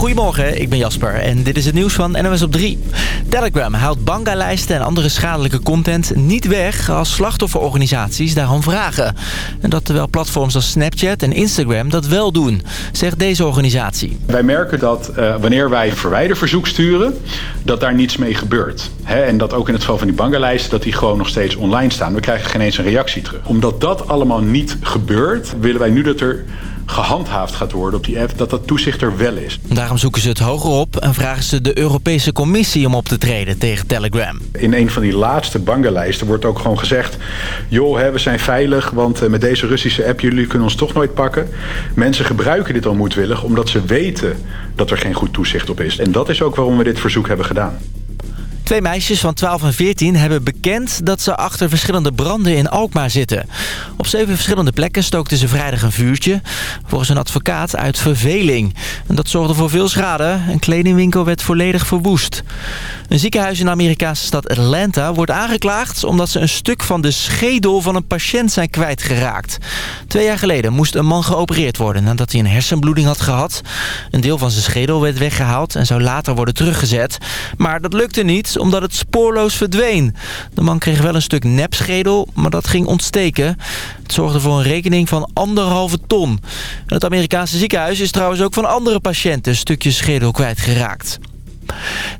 Goedemorgen, ik ben Jasper en dit is het nieuws van NOS op 3. Telegram haalt banga-lijsten en andere schadelijke content niet weg als slachtofferorganisaties daarom vragen. En dat terwijl platforms als Snapchat en Instagram dat wel doen, zegt deze organisatie. Wij merken dat uh, wanneer wij een verwijderverzoek sturen, dat daar niets mee gebeurt. En dat ook in het geval van die banga-lijsten, dat die gewoon nog steeds online staan. We krijgen geen eens een reactie terug. Omdat dat allemaal niet gebeurt, willen wij nu dat er gehandhaafd gaat worden op die app, dat dat toezicht er wel is. Daarom zoeken ze het hoger op en vragen ze de Europese Commissie om op te treden tegen Telegram. In een van die laatste bangenlijsten wordt ook gewoon gezegd... joh, hè, we zijn veilig, want eh, met deze Russische app... jullie kunnen ons toch nooit pakken. Mensen gebruiken dit al moedwillig omdat ze weten dat er geen goed toezicht op is. En dat is ook waarom we dit verzoek hebben gedaan. Twee meisjes van 12 en 14 hebben bekend dat ze achter verschillende branden in Alkmaar zitten. Op zeven verschillende plekken stookten ze vrijdag een vuurtje. Volgens een advocaat uit verveling. En dat zorgde voor veel schade. Een kledingwinkel werd volledig verwoest. Een ziekenhuis in de Amerikaanse stad Atlanta wordt aangeklaagd... omdat ze een stuk van de schedel van een patiënt zijn kwijtgeraakt. Twee jaar geleden moest een man geopereerd worden... nadat hij een hersenbloeding had gehad. Een deel van zijn schedel werd weggehaald en zou later worden teruggezet. Maar dat lukte niet omdat het spoorloos verdween. De man kreeg wel een stuk nepschedel, maar dat ging ontsteken. Het zorgde voor een rekening van anderhalve ton. het Amerikaanse ziekenhuis is trouwens ook van andere patiënten stukjes schedel kwijtgeraakt.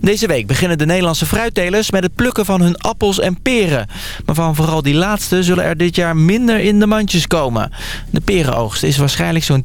Deze week beginnen de Nederlandse fruittelers met het plukken van hun appels en peren. Maar van vooral die laatste zullen er dit jaar minder in de mandjes komen. De perenoogst is waarschijnlijk zo'n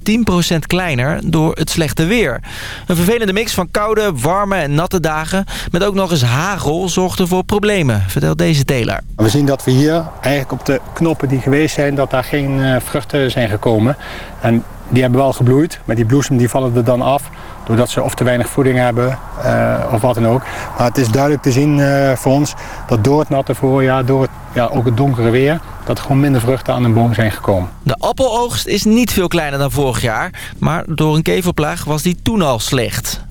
10% kleiner door het slechte weer. Een vervelende mix van koude, warme en natte dagen... met ook nog eens hagel zorgde voor problemen, vertelt deze teler. We zien dat we hier eigenlijk op de knoppen die geweest zijn... dat daar geen eh, vruchten zijn gekomen. En die hebben wel gebloeid, maar die bloesem die vallen er dan af doordat ze of te weinig voeding hebben uh, of wat dan ook. Maar het is duidelijk te zien uh, voor ons dat door het natte voorjaar, door het, ja, ook het donkere weer, dat er gewoon minder vruchten aan een boom zijn gekomen. De appeloogst is niet veel kleiner dan vorig jaar, maar door een keverplaag was die toen al slecht.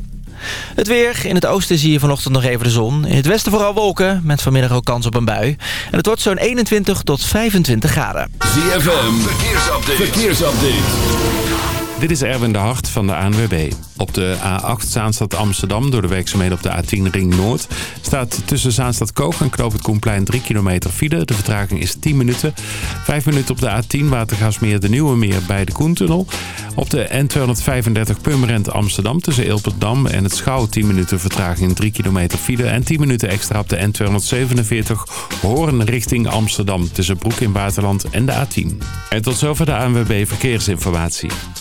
Het weer. In het oosten zie je vanochtend nog even de zon. In het westen vooral wolken, met vanmiddag ook kans op een bui. En het wordt zo'n 21 tot 25 graden. ZFM, verkeersupdate. verkeersupdate. Dit is Erwin de Hart van de ANWB. Op de A8 Zaanstad Amsterdam door de werkzaamheden op de A10 Ring Noord... staat tussen Zaanstad Koog en Knoop het Koenplein 3 kilometer file. De vertraging is 10 minuten. 5 minuten op de A10 Watergasmeer de Nieuwe Meer bij de Koentunnel. Op de N235 Purmerend Amsterdam tussen Ilpendam en het Schouw 10 minuten vertraging 3 kilometer file. En 10 minuten extra op de N247 Hoorn richting Amsterdam tussen Broek in Waterland en de A10. En tot zover de ANWB Verkeersinformatie.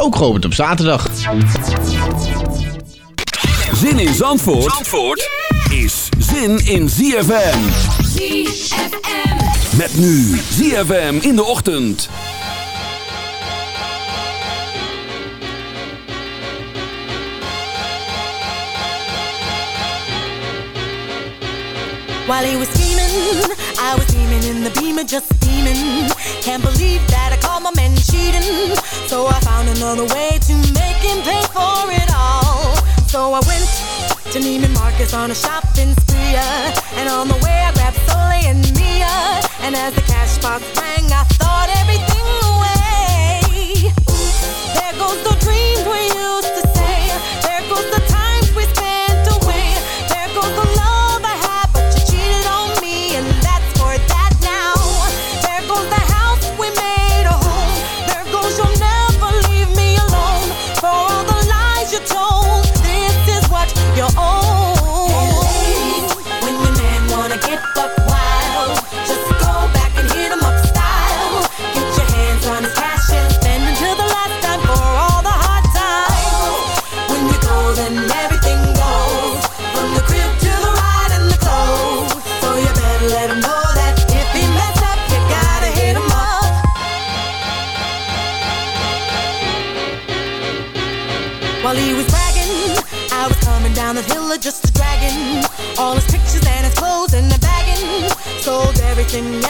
ook geopend op zaterdag. Zin in Zandvoort, Zandvoort is zin in ZFM. ZFM. Met nu ZFM in de ochtend. While he was scheming, I was steaming in the beamer, just steaming. Can't believe that I caught my man cheating. So I found another way to make him pay for it all. So I went to Neiman Marcus on a shopping spree. Uh, and on the way I grabbed Soleil and Mia. And as the cash box rang, I thought everything away. There goes the dreams we nothing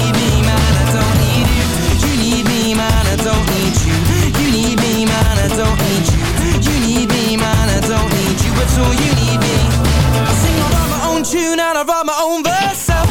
But all you need me. I sing, I my own tune and I write my own verse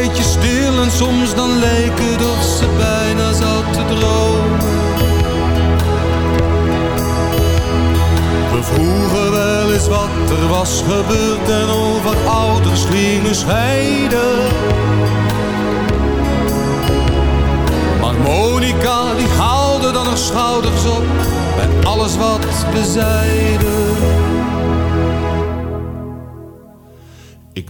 beetje stil en soms dan leek het ze bijna zat te dromen. We vroegen wel eens wat er was gebeurd en over ouders gingen scheiden. Maar Monica die haalde dan haar schouders op bij alles wat we zeiden.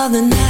Of the night.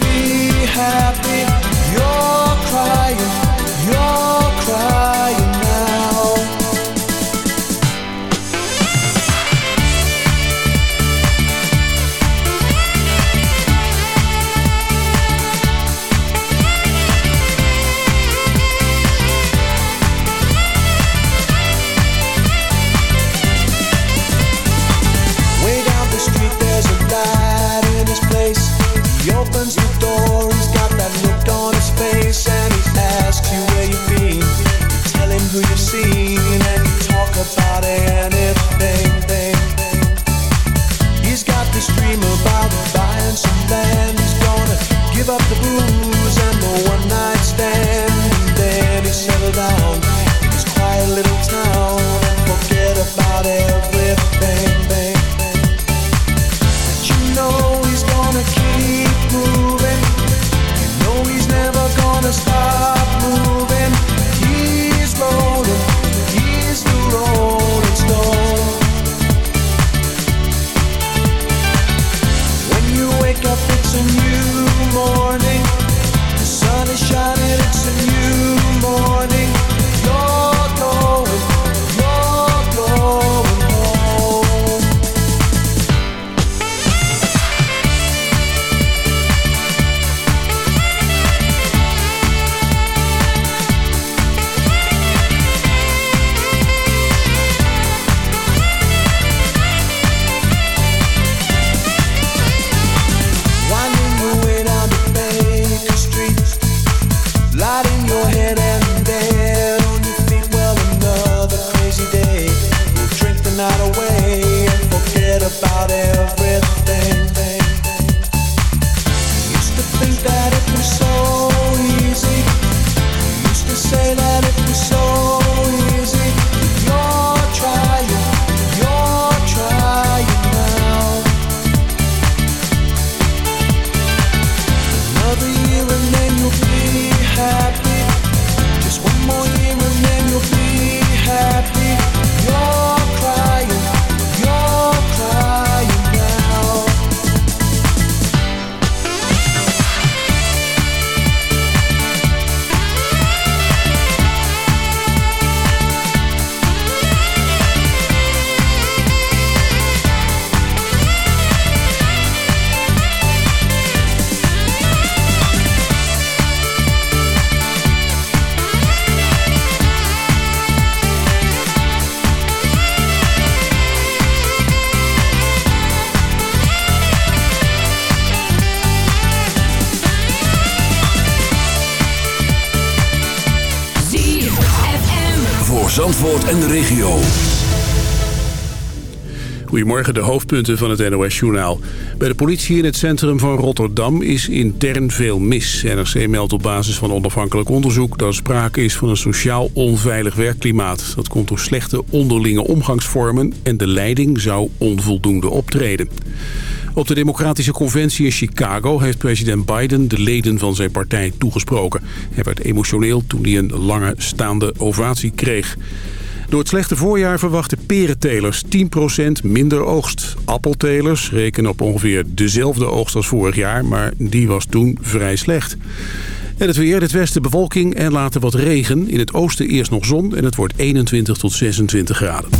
be happy. Goedemorgen, de hoofdpunten van het NOS-journaal. Bij de politie in het centrum van Rotterdam is intern veel mis. NRC meldt op basis van onafhankelijk onderzoek... dat er sprake is van een sociaal onveilig werkklimaat. Dat komt door slechte onderlinge omgangsvormen... en de leiding zou onvoldoende optreden. Op de Democratische Conventie in Chicago heeft president Biden de leden van zijn partij toegesproken. Hij werd emotioneel toen hij een lange staande ovatie kreeg. Door het slechte voorjaar verwachten perentelers 10% minder oogst. Appeltelers rekenen op ongeveer dezelfde oogst als vorig jaar, maar die was toen vrij slecht. En het weer, het westen bewolking en later wat regen. In het oosten eerst nog zon en het wordt 21 tot 26 graden.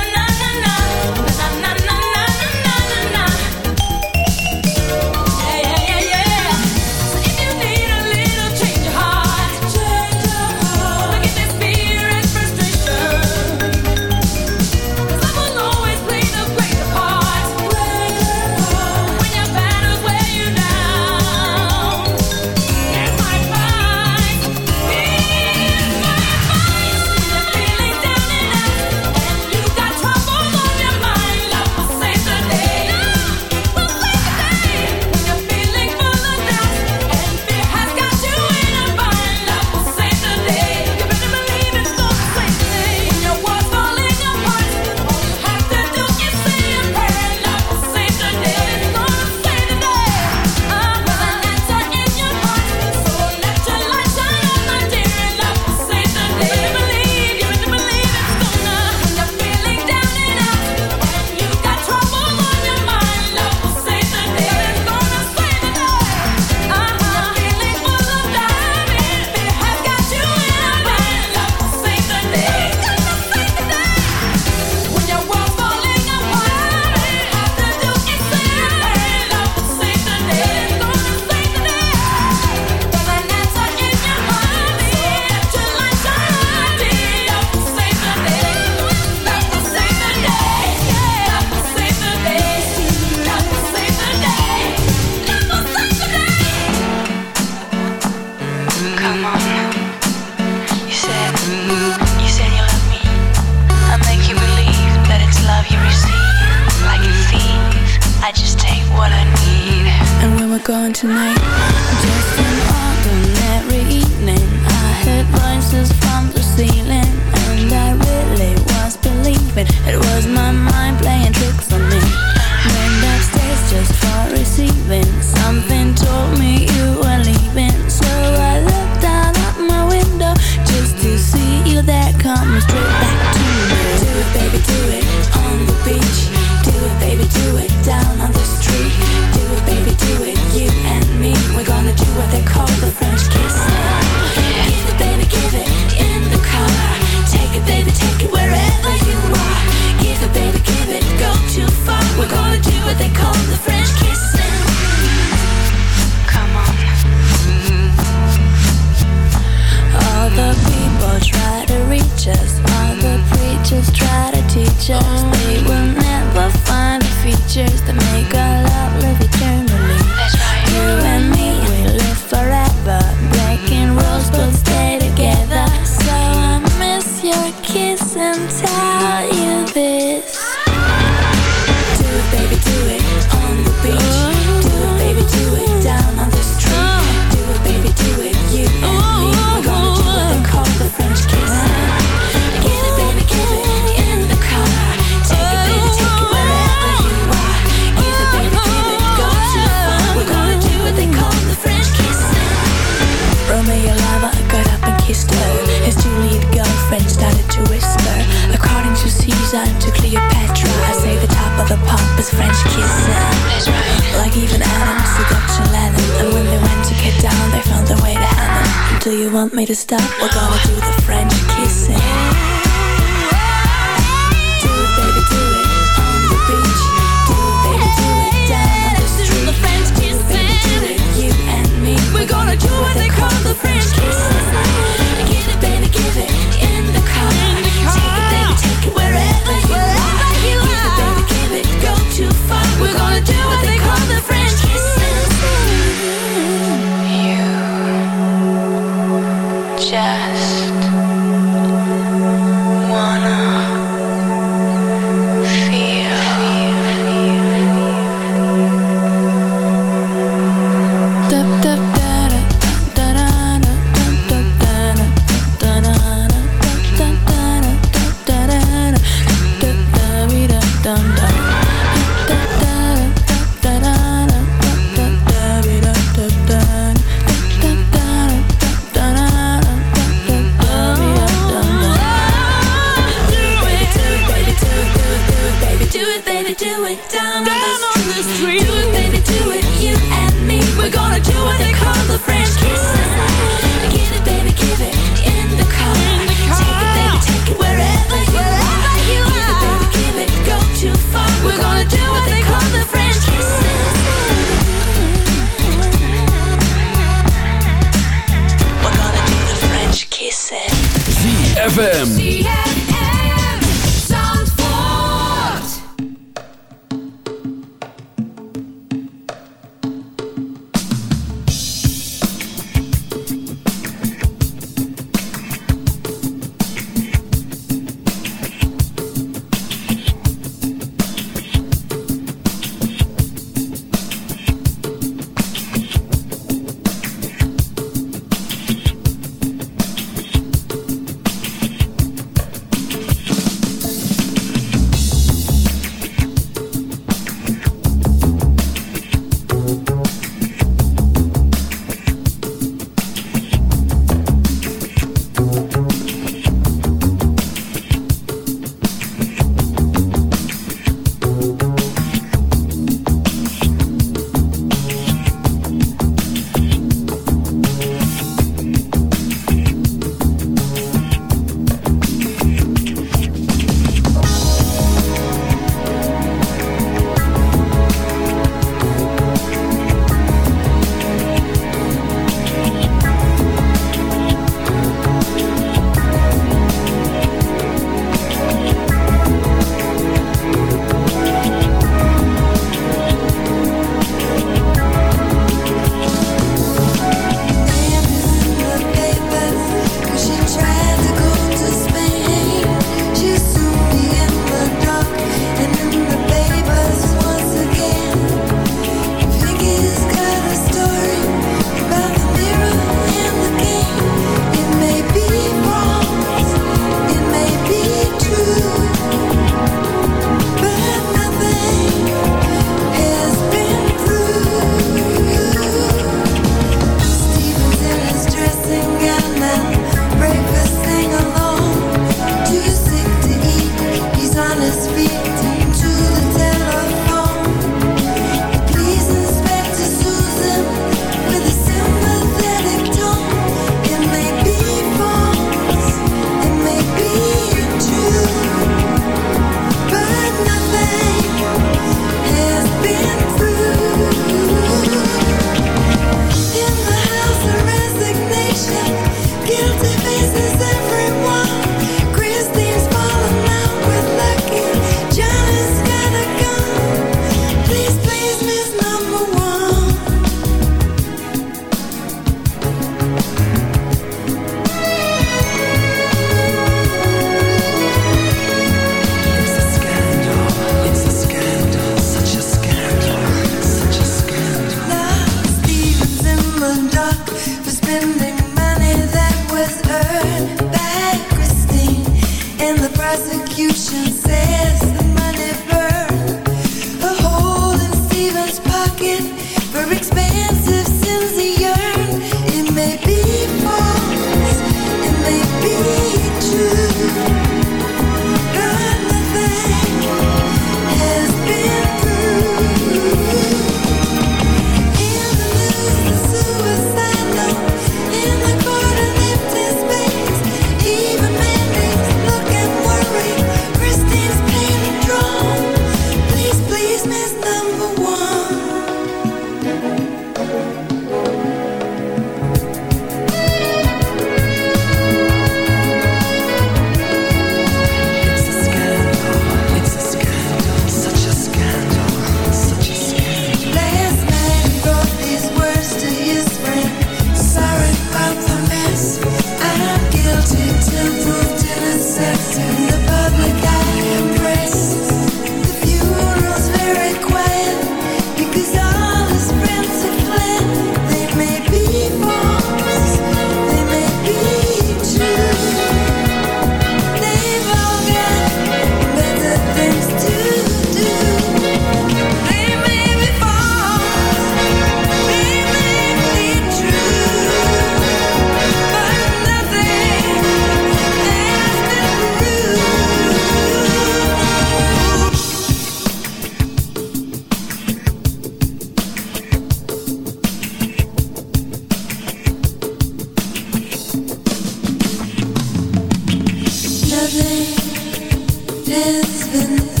Everything has been